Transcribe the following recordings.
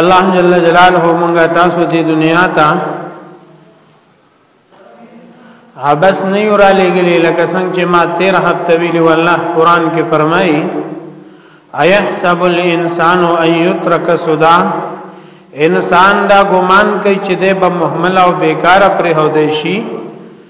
الله جل جلاله مونږه تاسو دې دنیا ته حبس نه یو را لګلې لکه څنګه چې ما 13 هفته ویلو الله قران کې فرمایي ايحسب الانسان ان يترك سدا انسان دا ګمان کوي چې د محمل او بیکاره پر هودې شي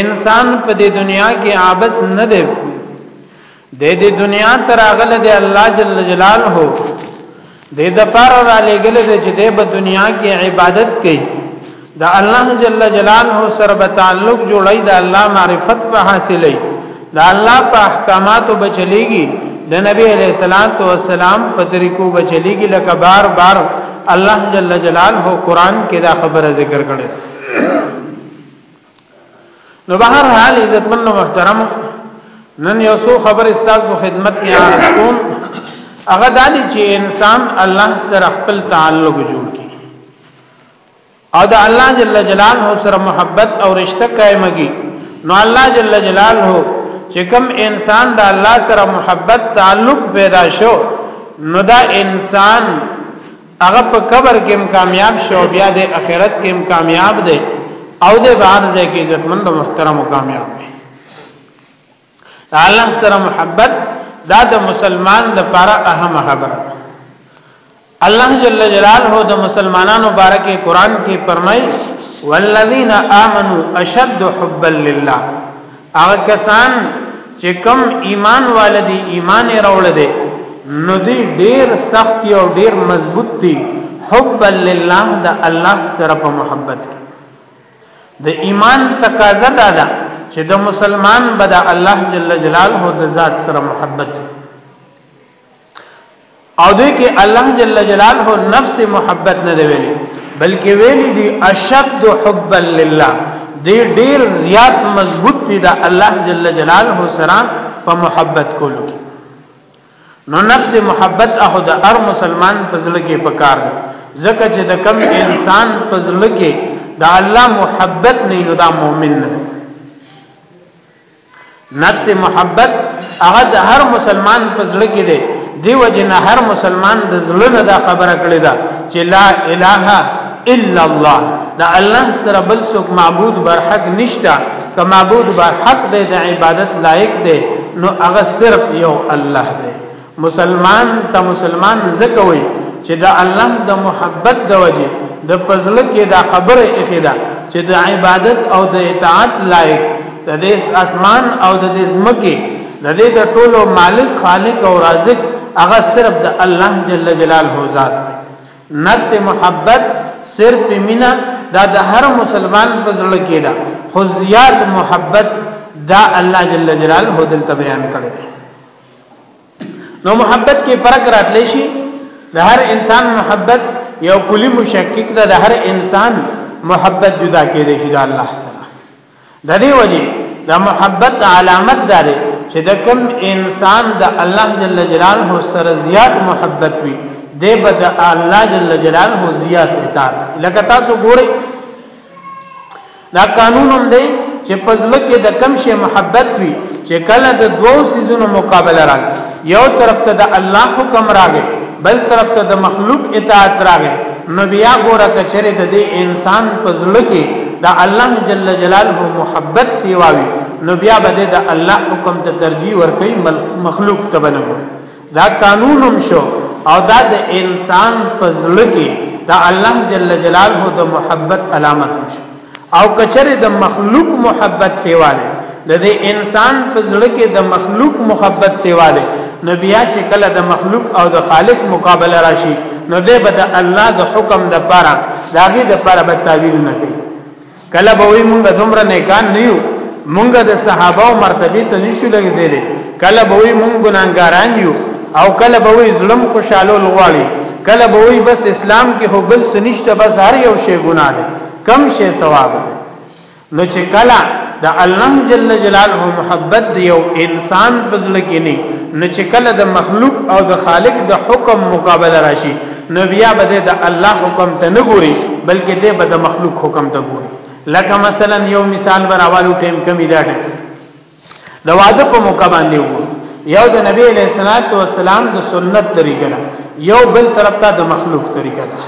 انسان په دې دنیا کې عابس نه دی د دې دنیا تر اغله دی الله جل جلاله د دې پر را لګل دی چې د په دنیا کې عبادت کوي د الله جل جلاله سره به تعلق جوړي د الله معرفت په حاصلې د الله په احکاماتو بچلېږي د نبی عليه الصلاه والسلام په طریقو بچلېږي لکه بار بار الله جل جلاله قران کې دا خبره ذکر کړې نو بهر حال عزت من محترم نن یو څو خبر استاد په خدمت کې عرض کوم هغه دالي چې انسان الله سره خپل تعلق جوړ کړي او د الله جل جلاله سره محبت او رشتہ قائمږي نو الله جل جلاله چې کوم انسان د الله سره محبت تعلق پیدا شو نو دا انسان هغه په قبر کې هم کامیاب شي او بیا د آخرت کې هم کامیاب دی او د بهر ځای کې عزتمند او محترم او کامیاب دی الله سره محبت دا د مسلمان لپاره اهم خبره ده الله جل جلاله د مسلمانانو بارکه قران کې فرمایي والذین آمنوا اشد حبا لله هغه کسان چې کم ایمان والدي ایمان راوړ دي نو دی ډیر سخت او ډیر مضبوط دي حب لله د الله سره په محبت د ایمان تقاضا دا ده چې د مسلمان بد الله جل جلاله د ذات سره محبت او دې کې الله جل جلاله نفس محبت نه دی ویلي بلکې ویلي دي اشد حبا لله دې ډیر زیات مضبوط دي دا الله جل جلاله سره په محبت کولو کې نو نفس محبت اخو د هر مسلمان په ځل کې پکار دی ځکه چې د کم انسان په ځل کې د الله محبت نه نو دا مؤمن نه نفس محبت هغه د هر مسلمان په زړه کې دی دیو جن هر مسلمان د زړه نه دا خبره کړې ده چې لا اله الا الله دا الله سره بل څوک معبود بر حق نشته که معبود بر حق دی د عبادت لایق دی نو هغه صرف یو الله دی مسلمان ته مسلمان زکه وي چې د الله د محبت د وجه د فضل کې دا خبره اخیدا چې د عبادت او د اطاعت لایق د دې اسمان او د دې زمکه د دې د ټولو مالک خالق او رازق هغه صرف د الله جل جلاله ذات دی نفس محبت صرف مینا دا د هر مسلمان په ځل کې دا خو زیات محبت دا الله جل جلاله دلته بیان کړی نو محبت کې فرق راتلی شي د هر انسان محبت یو کلی مشکک ده د هر انسان محبت جدا کېږي چې د الله سره د دې وجه د محبت علامت ده چې د کوم انسان د الله جل جلاله سره زیات محبت وي د بد الله جل جلاله زیات اطاعت لکه تاسو ګورئ دا قانون هم دی چې پزله کې د کم شي محبت وي چې کله د دوو سيزونو مقابله راغی یو طرف ته د الله حکم راغی بل طرف ته د مخلوق اطاعت راغی نو بیا ګوره کچره د دې انسان پزله کې د الله جل جلاله محبت سیواوي نو بیا به د الله حکم ته ترجیح ورکړي مخلوق ته بنګو دا قانون هم شو او دا د انسان په زړه کې د الله جل جلاله د محبت علامت هم شو او کچره د مخلوق محبت سیواله د دې انسان په زړه کې د مخلوق محبت سیواله نو بیا چې کله د مخلوق او د خالق مقابله راشي نو دې به د الله د حکم د پاره داغه د پاره به تعویل نه کوي کله به وي مونږ دومره نیکان نه یو مونږ د صحابه او مرتبه ته نشو لګیدلې کله به وي مونږ ګناګاران یو او کله به وي ظلم خوشاله لغواړي کله به وي بس اسلام کې هو بل سنشته بس هر یو شی ګناه ده کم شی ثواب ده نو چې کله د الله جل جلاله محبت دی یو انسان بزل کې نه نو چې کله د مخلوق او د خالق د حکم مقابله راشي نو بیا به د الله حکم ته نه ګوري بلکې دې به د مخلوق حکم ته ګوري لکه مثلا یو مثال براوالو ټیم کمی دا ده د واده په موقع باندې وو یو د نبی علیہ الصلوۃ والسلام د سنت طریقه ده یو بل طرف ته د مخلوق طریقه ده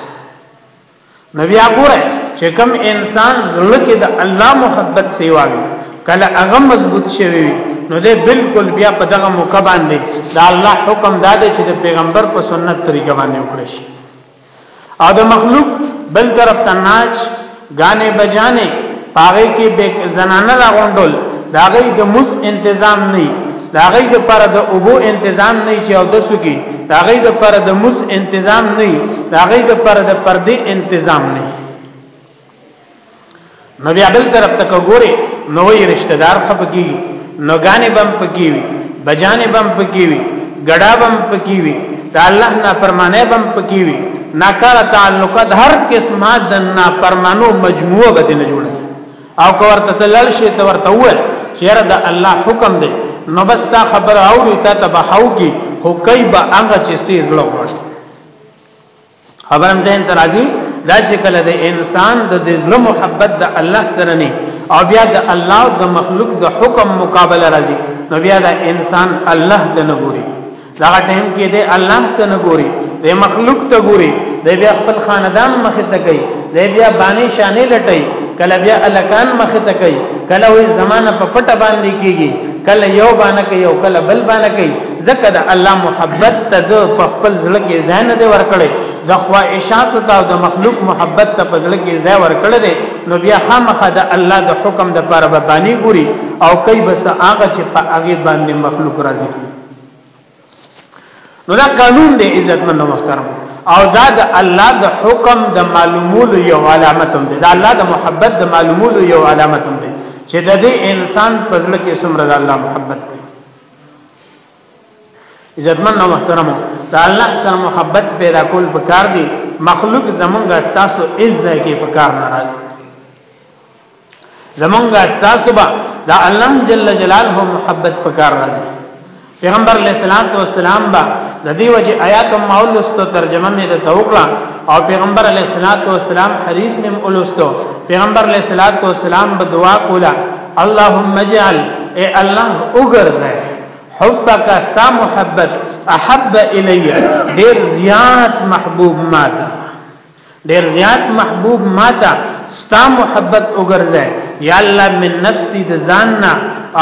نو بیا ګوره چې کوم انسان زړه کې د الله محبت سیوا وي کله هغه مضبوط شوی نو دې بالکل بیا په دغه موقع باندې دا الله حکم دا دی چې د پیغمبر په سنت طریقه باندې وکړي شي او د مخلوق بل طرف تناج غانې بجانې پاغې کې به زنانه را غونډول دا غي د مز تنظیم نه دا غي د پر د اوبو تنظیم نه چې او د سکی دا غي د پر د مز تنظیم نه دا غي د پر د پردې تنظیم نه نو بیا بل طرف ته ګوري نوې رشتہ دار خپګي نوګانې بم پکې وي بجانې بم پکې وي ګډا بم پکې وي د الله نه پرمانه بم پکې وي ناکاره تعلقات هر قسمه د نافرمانو مجموعه به نه جوړه او کورته تلل شي ته ورته وای چې را د الله حکم دی نو بس تا خبر او ته تبحو کی هو کای به هغه چې سي زړه وړي خبرم ته انتراجی دا چې کله د انسان د ځلو محبت د الله سره نه او بیا د الله او د مخلوق د حکم مقابله راځي نو بیا د انسان الله ته نه ګوري دا ټیم کې د الله ته نه ګوري د مخلوق ته ګوري د بیا خپل خاندان مخ ته کوي د بیا باندې شانې لټي کله بیا الکان مخ ته کوي کله وې زمانہ په پټه باندې کیږي کله یو باندې کوي او کله بل باندې کوي ځکه د الله محبت ته د خپل زړه کې ځای نه دی ورکړی د خواهشات ته او د مخلوق محبت ته په زړه کې ځای ورکړی دی نو بیا خامخا د الله د حکم د پر باندې ګوري او کوي بس هغه چې په هغه باندې مخلوق راضي کی نو دا قانون دی عزت منو محترم او دا د الله د حکم د معلومولو یو علامت هم دی دا الله د محبت د معلومولو یو علامت هم دی چې د دې انسان په ځل کې څومره د الله محبت دی عزتمن او محترم دا الله سره محبت پیدا کول پکار دي مخلوق زمونږه تاسو عزت کې پکار نه راځي زمونږه تاسو به دا الله جل جلاله محبت پکار راځي پیغمبر علیہ السلام تو السلام با د دې وجه آیات مولستو ترجمه مې د توکړه او پیغمبر علیہ الصلوۃ والسلام حدیث مې مولستو پیغمبر علیہ الصلوۃ والسلام بدعا کوله اللهم اجعل اے الله وګرځه حبک استا محبت احب الی ډیر زیات محبوب ماته ډیر زیات محبوب ماته ستا محبت وګرځه یا الله من نفس دی د ځاننا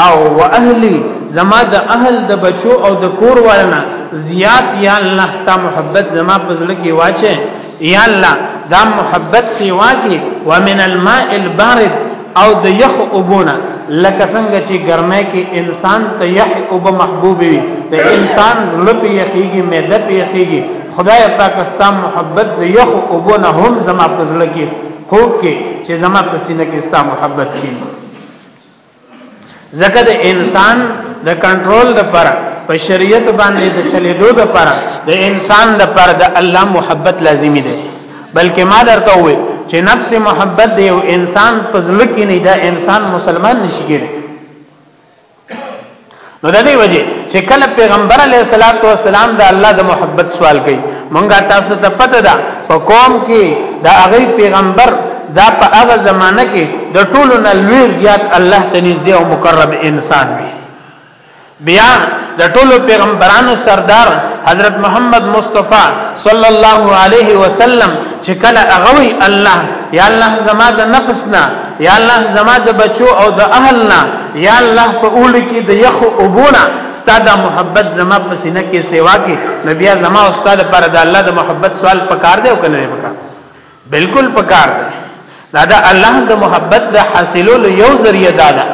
او واهلی زما د اهل د بچو او د کور ورنا زیات یا الله ستا محبت زما پزړه کې واچې یا الله دا محبت سیوا کې ومن الماء البارد او د یخ اوبونه لکه څنګه چې ګرمه کې انسان ته یخ اوبه محبوب وي ته انسان زړه په یخیږي معده په یخیږي خدای پاک ستا محبت د یخ اوبونه هم زما په زړه کې خوب کې چې زما په سینه کې ستا محبت کې ځکه د انسان د کنټرول د پر په شریعت باندې د چلیدو د پر د انسان د پر د الله محبت لازمی دی بلکې ما درته وې چې نفس محبت دی او انسان په ځل کې نه دا انسان مسلمان نشي کېږي نو د دې وجه چې کله پیغمبر علیه الصلاۃ والسلام د الله د محبت سوال کوي مونږه تاسو ته پته ده په قوم کې د هغه پیغمبر دا په هغه زمانہ کې د ټولو نه لوی زیات الله ته نږدې او مقرب انسان وي بیا د ټولو پیغمبرانو سردار حضرت محمد مصطفی صلی الله علیه وسلم چې کله اغوي الله یا الله زما د نفس نه یا الله زما د بچو او د اهل نه یا الله په اول کې د یخ او بونه ستاده محبت زما په سینه کې سیوا کې نبی زما استاد پر د الله د محبت سوال پکار دی او کنه پکار بالکل پکار ده دا د الله د محبت د حاصلولو یو ذریعہ دا ده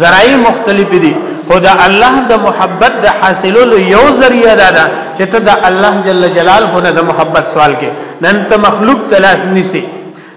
ذرایع مختلف دي خو د الله د محبت د حاصلولو یو ذریعہ دا ده چې ته د الله جل جلاله نه د محبت سوال کې نن ته مخلوق تلاش نسی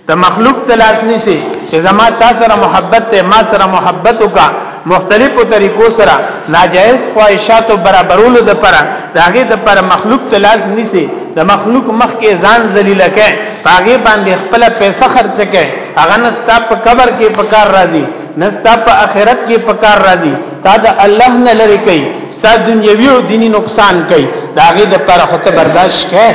ته مخلوق تلاش نسی چې زما تاسو سره محبت ته ما سره محبت وکړه مختلفو طریقو سره ناجایز خواهشاتو برابرولو د پر داغه د پر مخلوق تلاش نسی د مخلوق مخ کې ځان ذلیل کړي پاغه باندې خپل پیسې خرچ کړي هغه نستا په قبر کې پکار راځي نستا په آخرت کې پکار راځي تا د الله نه لری کوي ستا دنیوي او دینی نقصان کوي داغه د پر خطه برداشت کړي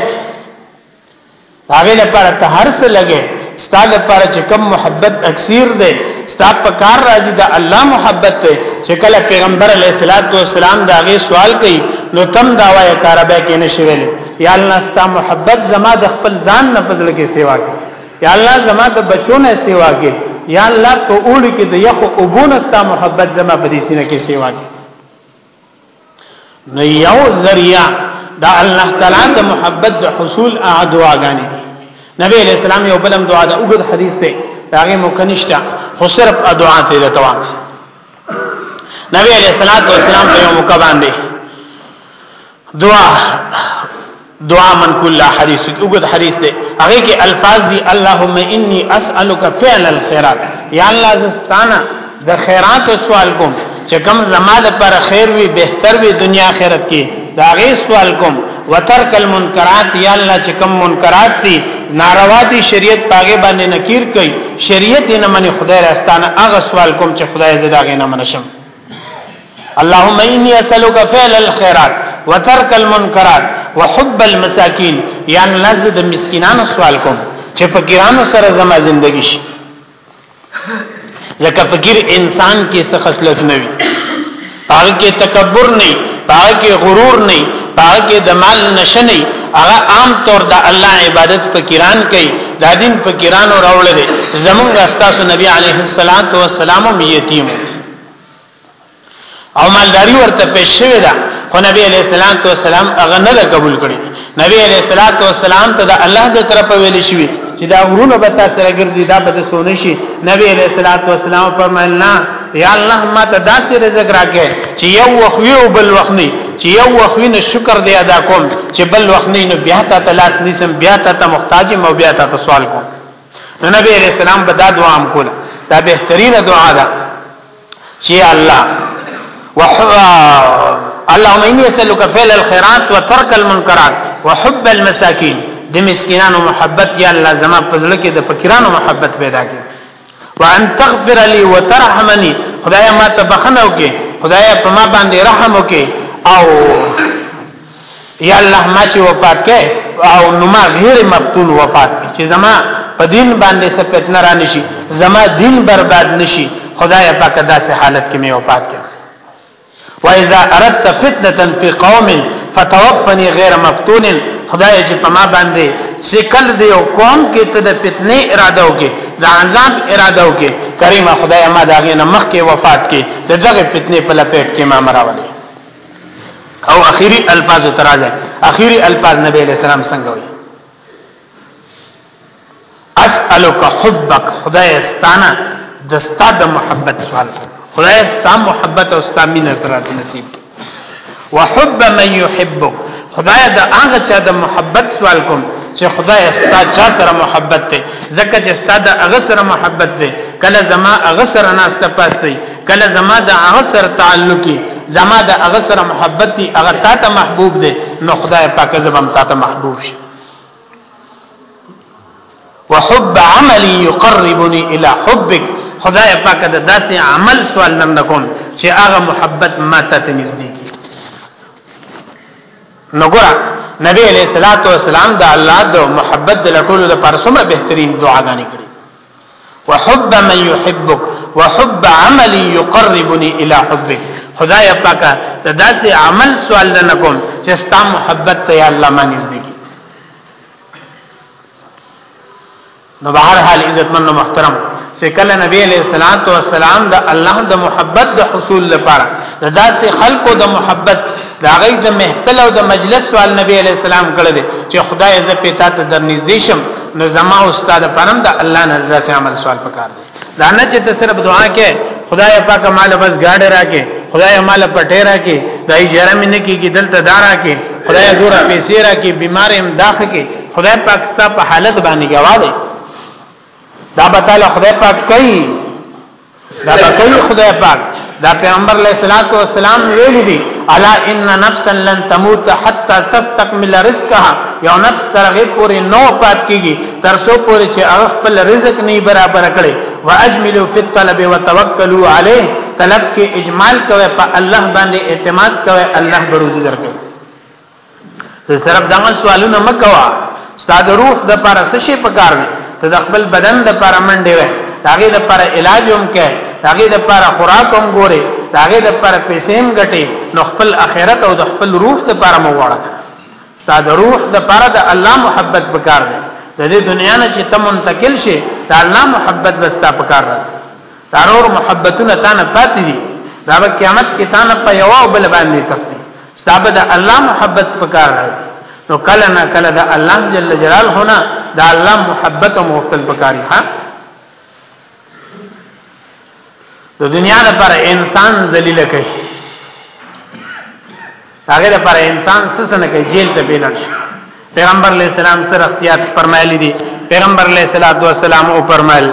هغه لپاره ته هر څه لګې ستا لپاره چې کم محبت اکثیر دی ستا په کار راځي دا الله محبت دی چې کله پیغمبر علیه الصلاۃ والسلام دا غي سوال کوي نو تم دا وایې کاربه کې نشویل یا الله ستا محبت زما د خپل ځان نه فضل کې سیوا کې یا الله زما د بچو نه سیوا کې یا الله په اوړي کې د یخ او بونستا محبت زما په دې سینه کې سیوا کې نو یو ذریعہ دا الله تعالی د محبت د حصول دعاګانې دي نبی علیہ السلام یو بلم دعا ده وګد حدیث ده داغه مکنشتا خو صرف دعا ته ده توان نبی علیہ الصلوۃ والسلام په یو مکه باندې دعا دعا من کله حدیث وګد حدیث دی هغه کې الفاظ دی اللهم انی اسالک فعل الخيرات یا الله زستانه د خیرات سوال کوم چې کوم زما د پر خیر وی بهتر وی دنیا آخرت کې دا غي سوال کوم وترک المنکرات یا الله چې کوم منکرات دي ناروا دي شریعت پاګه باندې نکیر کوي شریعت نه منی خدای راستانه هغه سوال کوم چې خدای زدا غي نه منشم اللهم انی اسالک فعل الخيرات وترک المنکرات وحب المساکین یا الله زه د مسکینانو سوال کوم چې فقیرانو سره زما زندگی شي ځکه فقیر انسان کې څه خصلت نه وي هغه کې تکبر نه هغه کې غرور نه هغه کې د مال نشه نه هغه عام طور د الله عبادت فقیران کوي دا دین فقیرانو راوړل دي زمونږ استاسو نبی علیه الصلاۃ والسلام یتیم او مالداری ورته پیش شوی دا خو نبی علیہ السلام تو سلام هغه نه قبول کړي نبی علیہ الصلوۃ والسلام ته د الله د طرفه ویل شوی چې دا ورونه به تاسو سره ګرځي دا به سونه شي نبی علیہ الصلوۃ والسلام فرمایل نه یا الله ما ته داسې رزق راکې چې یو وخت وی او بل وخت نه چې یو وخت وی نه شکر دی ادا کوم چې بل وخت نه بیا ته تلاش نیسم بیا ته محتاج مو بیا ته سوال کوم نو نبی علیہ السلام به دا دعا هم کوله دا بهترینه دعا ده چې الله وح اللهم اني اسالك فعل الخيرات وترك المنكرات وحب المساكين د مسکینانو محبت یا الله زما پزړه کې د فقیرانو محبت پیدا کړي وان تغفر لي وترحمني خدایا ما ته بخنه وکي خدایا په ما باندې رحم وکي او یا الله ما چې وفات کې او نو ما غیر مفتون وفات کې چې زما په دین باندې څه فتنه را نشي زما دین برباد نشي خدای پاک داسې حالت کې مې وفات کې واذا اردت فتنه في قوم فتوفني غیر مفتون خدای چې په ما باندې شکل دی او قوم کې ته د فتنې اراده وکي د عذاب اراده وکي کریم خدای ما داغه نه مخ کې وفات کې دغه فتنې په لپیټ کې ما مراولې او اخیری الفاظ تراځه اخیری الفاظ نبی علیہ السلام څنګه وي اسالک حبک خدای استانه د ستاد محبت سوال خدای استا محبت او استا مين تر نصیب وحب من يحبك خدای د هغه چا د محبت سوال کوم چې خدای ستا چا سره محبت دی ځکه چې ستا د هغه سره محبت دی کله زما هغه سره ناشته پاستي کله زما د هغه سره تعلقي زما د هغه سره محبت دی هغه تا ته محبوب دی نو خدای پاک زبم تا ته محبوب شي وحب عمل يقربني الى حبك خدای پاک د داسې عمل سوال نن کوم چې هغه محبت ماته ته نږدې کی نګور نبی علیہ الصلوۃ والسلام د الله د محبت د لټولو لپاره څومره بهترین دعاګانې کړې وحب من يحبك وحب عمل يقربني الى حبك خدای پاک دا داسې عمل سوال نه کوم چې ستا محبت ته الله ما نږدې کی نو بهر حال عزت من محترم چې کله نبی علیہ الصلوۃ والسلام د الله د محبت د حصول لپاره د داسې خلقو د محبت د هغه د محفل او د مجلس وال نبی علیہ السلام کړل چې خدای عزت پتا ته در نږدې شم نو زما استاد پرم د الله نه داسې عمل سوال پکار دی دا نه چې ته صرف دعا کې خدای پاک مال بس گاډه راکې خدای مال پټه راکې دای جرم نه کیږي دلته دارا کې خدای زور پیسې راکې بیمار هم داخ کې خدای پاک ستا په حالت باندې گواهه دا بتاله خدای پاک کوي دا کوي خدای پاک دا پیغمبر علیہ الصلوۃ والسلام ویلي دي الا ان نفسا لن تموت حتى تستكمل رزقها یو نفس ترغه پورې نو پات کیږي تر سو پورې چې هغه خپل رزق نه برابر کړي واجملوا في الطلب وتوکلوا عليه طلب کې اجمال کوي په الله باندې اعتماد کوي الله به روزي درکړي ته صرف دغه سوالونه مکوا ستاد روح د پر څه شي پکار دی ته د خپل بدن د پر منډه وې داګه د پر علاج هم کې داګه د پر خوراک هم ګوري داګه د پر پیسې هم ګټي نو خپل اخرت او د خپل روح د پر مو وړه ستاد روح د پر د الله محبت پکار دی د دې دنیا نه چې تم منتقل شي د الله محبت بستا پکار دی تارور محبتونه تانه پاتې دي دا به قیامت کې تانه په یو او بل باندې تختی ستابه د الله محبت پکار راځي نو کله نه کله د الله جل جلاله نه د الله محبت او مختل پکاري ها د دنیا لپاره انسان ذلیل کوي هغه لپاره انسان سسنه کوي جیل ته بینل پیغمبر علیہ السلام سره اختیار فرمایلی دي پیغمبر علیہ الصلوۃ والسلام او فرمایلی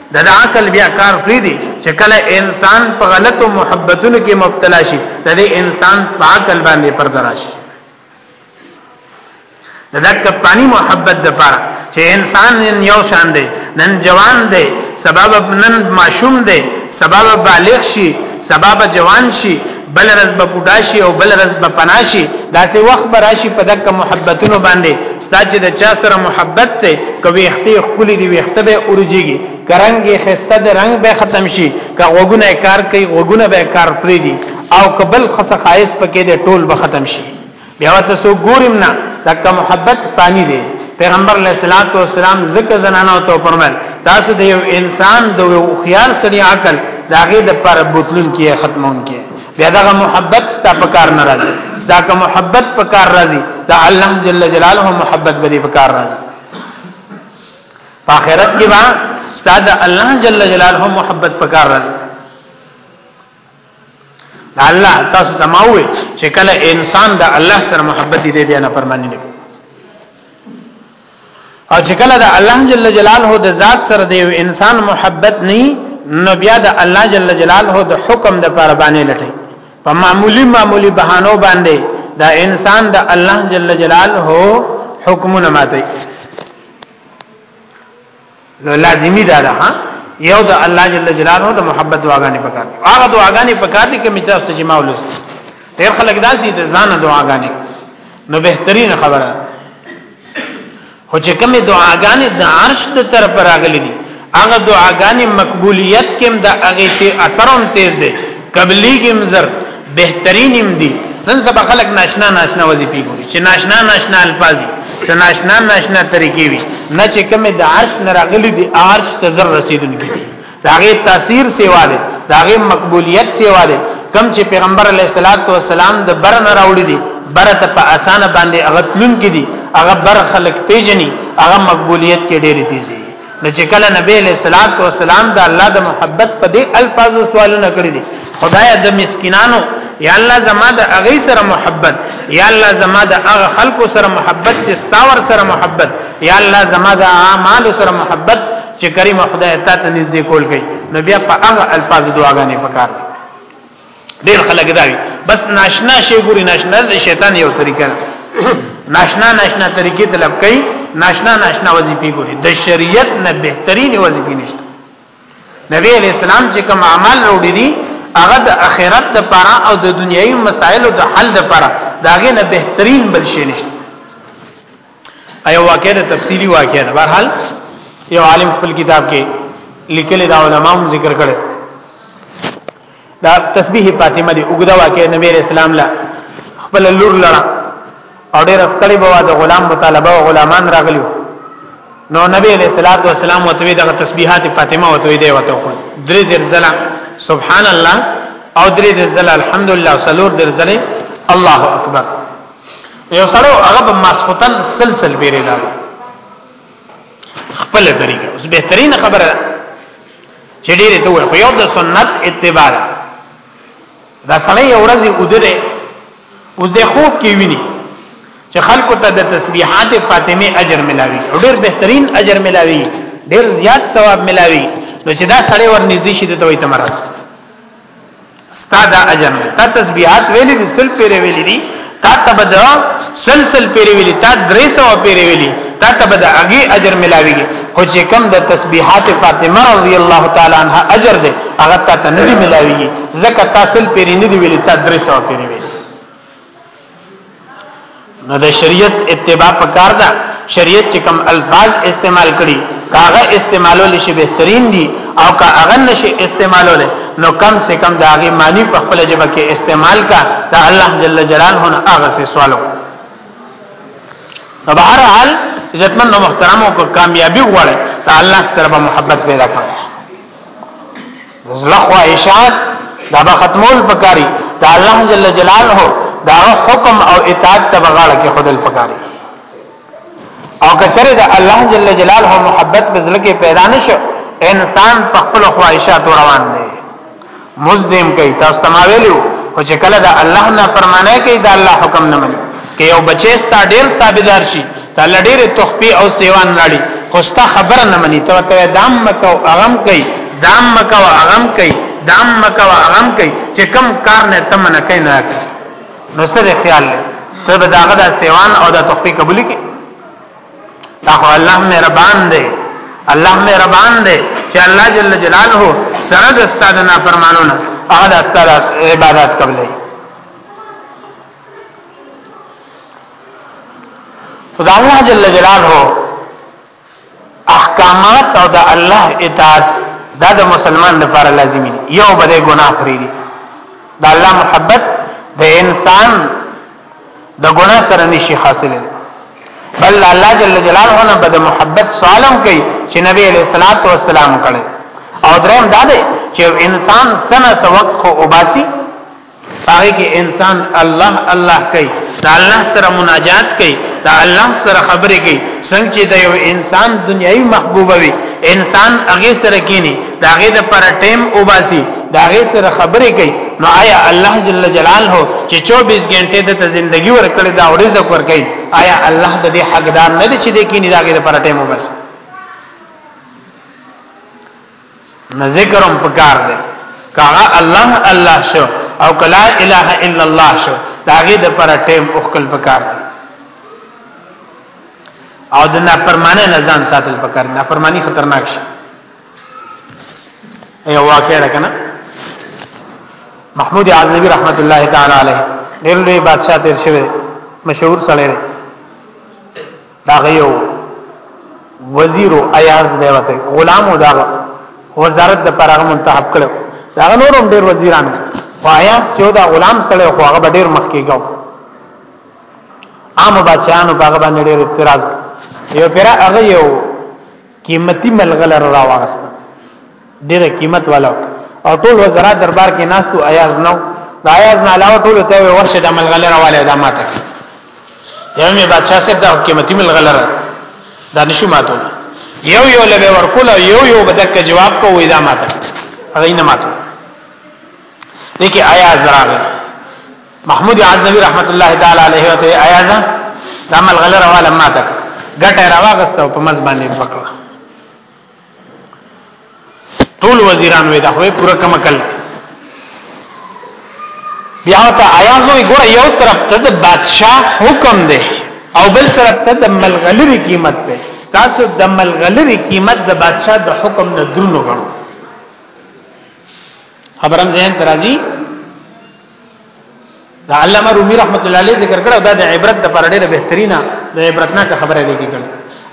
د عقل بیا کار سوی دی چې کله انسان په غلطو محبتونو کې مبتلا شي د دې انسان په عقل باندې پردراش د دک پانی محبت د پاره چې انسان نن یو شان دی نن جوان دی سبب نن معشوم دی سبب بالغ شي سبب جوان شي بل رز به بډاشي او بل رز به پناشي داسې وخت براشي په دک محبتونو باندې ستا چې د چا سره محبت ته کوي اختي خپل دی وخت به اورجيږي کرنګي خسته د رنگ به ختم شي که غوګونه کار کوي غوګونه به کار پرې دي او قبل خص خایس پکې د ټول به ختم شي بیا ته سو ګورم نه دغه محبت پانی دی پیغمبر علیہ الصلوۃ والسلام زکه زنانو ته فرمایل تاسو د یو انسان د خيار سړي عقل داغه د پر بوتلون کې ختمون کې بیا دغه محبت ستا په کار نه راځي ستا که محبت په کار راځي دا الله جل جلاله محبت به دې په کار راځي په آخرت کې به ستا د الله جل جلاله محبت په کار راځي الله تاسو ته ماوي چې کله انسان د الله سره محبت دې بیا نه پرمانی نه او چې کله د الله جل جلاله د ذات سره د یو انسان محبت نه نو بیا د الله جل جلاله د حکم د پر باندې لټي په معمولی معمولی بهانو باندې دا انسان د الله جل جلاله حکمونه ماته نو لازمی دا ده یو د الله جل جلاله د محبت دعاګانې پکار دي هغه دعاګانې پکار دي چې متاس ته جما ولست ډیر خلک داسې د ځان دعاګانې نو بهترین خبره خو چې کومې دعاګانې د عرش د تر پر راغلي دي هغه دعاګانې مقبولیت کې د هغه ته اثر هم تیز دی قبلي کې مزر بهترین هم دي نن سبا خلک ناشنا ناشنا وظیفې کوي چې ناشنا ناشنا الفاظ چې ناشنا ناشنا طریقې وي نه چې کوم د عرش نه راغلي دي عرش ته زر رسیدونکي دي داغه تاثیر سیوا ده داغه مقبولیت سیوا ده کم چې پیغمبر علیه الصلاۃ والسلام د بر نه راوړي دي بر ته په اسانه باندې اغتلون کې دي هغه بر خلک پیجني هغه مقبولیت کې ډېری تیزي نو چې کله نبی علیہ الصلات والسلام د الله د محبت په دې الفاظو سوالونه کړی دي خدای د مسکینانو یا الله زما د اغه سره محبت یا الله زما د اغه خلق سره محبت چې ستاور سره محبت یا الله زما د اعمال سره محبت چې کریم خدای ته نږدې کول کوي نو بیا په اغه الفاظ دعاګانې پکار دي ډیر خلک دا وي بس ناشنا شي ګوري ناشنا د شیطان یو طریقه ناشنا ناشنا طریقې طلب کوي ناشنا ناشنا وظیفې ګوري د شریعت نه بهترین وظیفې نشته نبی علیہ السلام چې کوم عمل وروړي دي هغه د اخرت لپاره او د دنیوي مسایلو د حل لپاره داغه نه بهترین بل شي نشته ایو واقع ده تفصیلی واقع ده بهرحال یو عالم خپل کتاب کې لیکل دا علماء هم ذکر کړي دا تسبیح فاطمه دی وګدا واقع نبی رسول الله خپل لور لړه او ډېر ستړي بوا د غلام مطالبه او غلامان راغلي نو نبی علیہ الصلوۃ والسلام وتوی دغه تسبیحات فاطمه وتوی دی وته خو درې درځله سبحان الله او درې درځله الحمدلله او سلور درځله الله اکبر یو سره هغه په ماسختن سلسل بیره دا خپل طریقه اوس بهترین خبره چې ډیره ته وایي یو د سنت اتباع دا سړی یو ورځ ودره اوس د خوب کې ویني چې خلکو ته د تسبیحات فاطمه اجر ملاوي او ډیر بهترین اجر ملاوي ډیر زیات ثواب ملاوي نو چې دا سړی ورنږدې شي د توي تمرات ستا دا اجر نه تا تسبیحات ویلې دي سل پیرې ویلې دي تا تبد سلسل پیرې ویلې تا درې سو پیرې ویلې تا تبد هغه اجر ملاويږي خو چې کم د تسبیحات فاطمه رضی الله تعالی عنها اجر ده هغه ته نه ملاويږي زکه تاسو پیرې نه دی ویلې تا درې سو پیرې ویلې نو د شریعت اتباع پکار ده شریعت چې کوم الفاظ استعمال کړي کاغه استعمالول شي بهترین دي او که هغه نشي استعمالول نو کم سے کم د هغه معنی په خپل جبه کې استعمال کا دا الله جل جلاله نه هغه سي سوالو په هر حال عزتمن او محترم او کامیابی غواړي ته الله سره محبت پیدا کړي زړه خواهشات دا به ختمول پکاري دا الله جل جلاله دا حکم او اطاعت ته بغاړه کې خدل پکاري او کچره دا الله جل جلاله محبت بزله کې پیدا نشو انسان په خپل خواهشات روان دی مزدم کوي تاسو تماویلو او چې کله دا الله نه فرمانه کوي دا الله حکم نه مني که یو بچی ستا ډیر تابعدار شي ته لډیر تخفی او سیوان راړي خو ستا خبره نه مني ته ته دام مکو اغم کوي دام مکو اغم کوي دام مکو اغم کوي چې کم کار نه تم نه کوي نه نو سره خیال لري ته به داغه د سیوان او د تخفی قبول کی تا خو الله مهربان دی الله مهربان دی چې الله جل جلاله سره د استاد نه فرمانونه هغه د استاد عبادت قبلې خدای الله جل جلاله احکامات او د الله اطاعت دا د مسلمان لپاره لازمي یو بده ګناه کړی دی د الله محبت د انسان د ګناه سره نشي حاصله بل الله جل جلاله نه بد محبت سوالم کوي چې نبی علیہ الصلوۃ والسلام کړي او دریم دا دی چې انسان سنه سوق خو وباسي هغه کې انسان الله الله کوي دا الله سره مناجات کوي دا الله سره خبرې کوي څنګه چې دا یو انسان دنیوي محبوب وي انسان هغه سره کینی دا هغه د پر ټیم وباسي دا هغه سره خبرې کوي نو آیا الله جل جلاله چې 24 غنټه د ژوندۍ ورکړي دا رزق ورکړي آیا الله د دې حقدار نه دی چې د کینی دا هغه د پر ټیم وباسي نو ذکر هم پکار دی کاغه الله الله شو او کلا اله الا الله شو داغه د پر ټیم او خپل پکار دی او د نافرمانه نه ځان ساتل پکار نافرمانی خطرناک شي ایو واقع را کنه محمود عزنبی رحمت الله تعالی علیه ډېر لوی بادشاہ تیر شوی مشهور سړی دا یو وزیر او ایاز به وته غلام او دا وزارت د پرغه منتخب کړو دا نور هم ډیر وزیران وایا چې دا غلام سره خو هغه ډیر مخ کېږو عام بچانو هغه باندې ډیر اعتراض یو پیرا هغه یو قیمتي ملغلر راوغست ډېر قیمت والا او ټول وزرا دربار کې ناستو ایاز نو دا ایاز نه علاوه ټول ته ورشه د ملغلر والے دا ماته یو می بادشاہ صاحب دا قیمتي ملغلر دا نشو ماتو یو یو لبه ورکول یو یو بدک جواب کو وې دا ماته هغه نه ماتو لیکي ایاز راغی محمود عاد نبی رحمت الله تعالی علیه او ته ایاز دا ملغلر والا ماته ګټه راوغسته په مزبانې پکړه ټول وزیران وې دا خو پورا کم کل بیا ته آیاز وي ګوره یو طرف ته د بادشاہ حکم دی او بل طرف ته د ملغلری قیمت دی تاسو د ملغلری قیمت د بادشاہ د حکم نه درنو غنو خبرم ځین ترازی دا علامه رومي رحمت الله علیه ذکر کړو دا د عبرت د پر ډیره بهترینه د عبرتناک خبره دی کیږي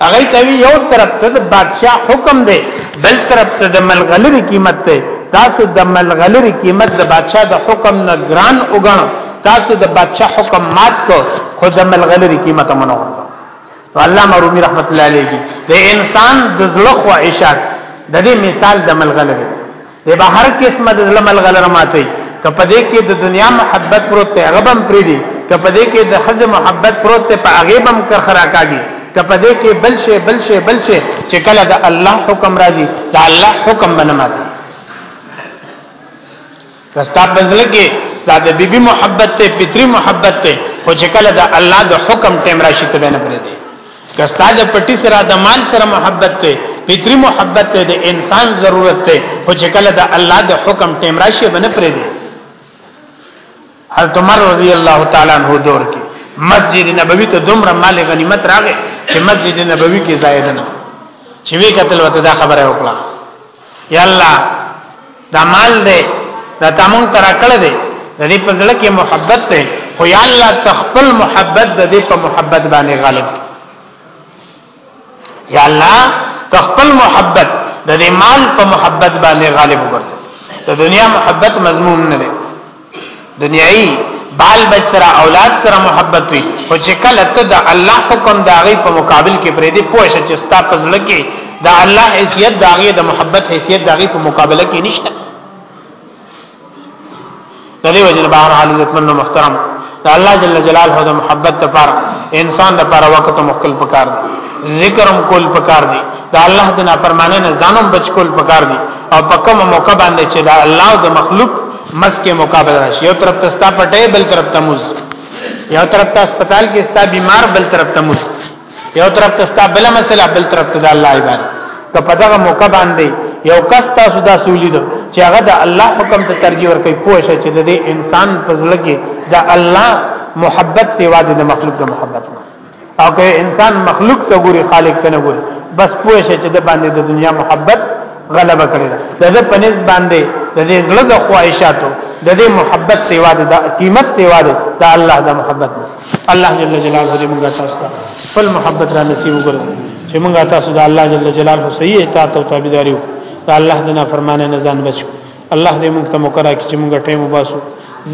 هغه کوي یو طرف ته د بادشاہ حکم دی بل طرف ته د ملغلری قیمت دی تاسو د ملغلری قیمت د بادشاہ د حکم نه ګران وګڼو تاسو د بادشاہ حکم مات کو خو د ملغلری قیمت مونږ ورته علامه رومي رحمت الله علیه د انسان د زړه خواهشات د دې مثال د ملغلری دی به هر قسمه د ظلم الغلره ماتي کپه دې کې د دنیا محبت پروت ته غبم پری دي کپه دې کې د خزه محبت پروت ته په غیبم کر خراکاږي کپه دې کې بل شي بل شي بل شي چې کله د الله حکم راځي د الله حکم باندې ماتي کستا بزل کې ستاد بیبي محبت ته پتري محبت ته خو چې کله د الله د حکم ټیم راشي ته نه پرې دي کستا د پټي سره د مال سره محبت ته فطری محبت ته د انسان ضرورت ته خو چې کله د الله د حکم ټیم راشي بنه پرې دی حضرت عمر رضی الله تعالی عنہ دور کې مسجد نبوي ته دومره مال غنیمت راغی چې مسجد نبوي کې زائد نه چې وی قتل وته دا خبره وکړه یا الله دا مال دی دا تامون ترا کړه دی د دې په ځړه کې محبت ته خو یا الله تخپل محبت د دې په محبت باندې غالب یا الله تخپل محبت د دې مال په محبت باندې غالب وګرځي د دنیا محبت مضمون نه دی دنیایي بال بچ سره اولاد سره محبت وي خو چې کله ته د الله حکم د هغه په مقابل کې پرې دی پوه شې چې ستا په ځل کې د الله حیثیت د هغه د محبت حیثیت د هغه په مقابله کې نشته د دې وجه بهر حال عزت من محترم د الله جل جلاله د محبت لپاره انسان د لپاره وخت مخکل پکار دی ذکرم کول پکار دی د الله د نافرمانه نه ځانم بچ کول پکار دی او په کوم موقع باندې چې د الله د مخلوق مس کې مقابله راشي یو طرف ته ستا پټه بل طرف ته موز یو طرف ته هسپتال کې ستا بیمار بل طرف ته موز یو طرف ته ستا بل مسله بل طرف ته د الله عبادت که په دغه موقع باندې یو کس تاسو دا سولید چې هغه د الله حکم ته ترجیح ورکوي پوه شي چې د انسان په ځل کې د الله محبت سیوا د مخلوق د محبت نه او که انسان مخلوق ته ګوري خالق ته نه ګوري بس پوه شي چې د باندې د دنیا محبت غلبه کړی ده د دې پنځ باندې د دې زړه د خواهشاتو د دې محبت سیوا ده د قیمت سیوا ده د الله د محبت الله جل جلاله دې موږ تاسو ته فل محبت را نصیب وکړي چې موږ تاسو د الله جل جلاله صحیح اطاعت او تابعداري وکړو الله دنا فرمانه نه ځان بچو الله دې موږ ته مکرا کې چې موږ ټیم وباسو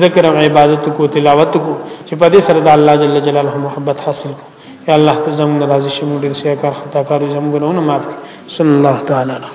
ذکر او عبادت کو تلاوت کو چې په دې سره د الله جل جلاله محبت حاصل کو یا الله ته زموږ راضي شې موږ دې سیا کار خطا کار زموږ ګناونه معاف کړي صلی الله تعالی علیه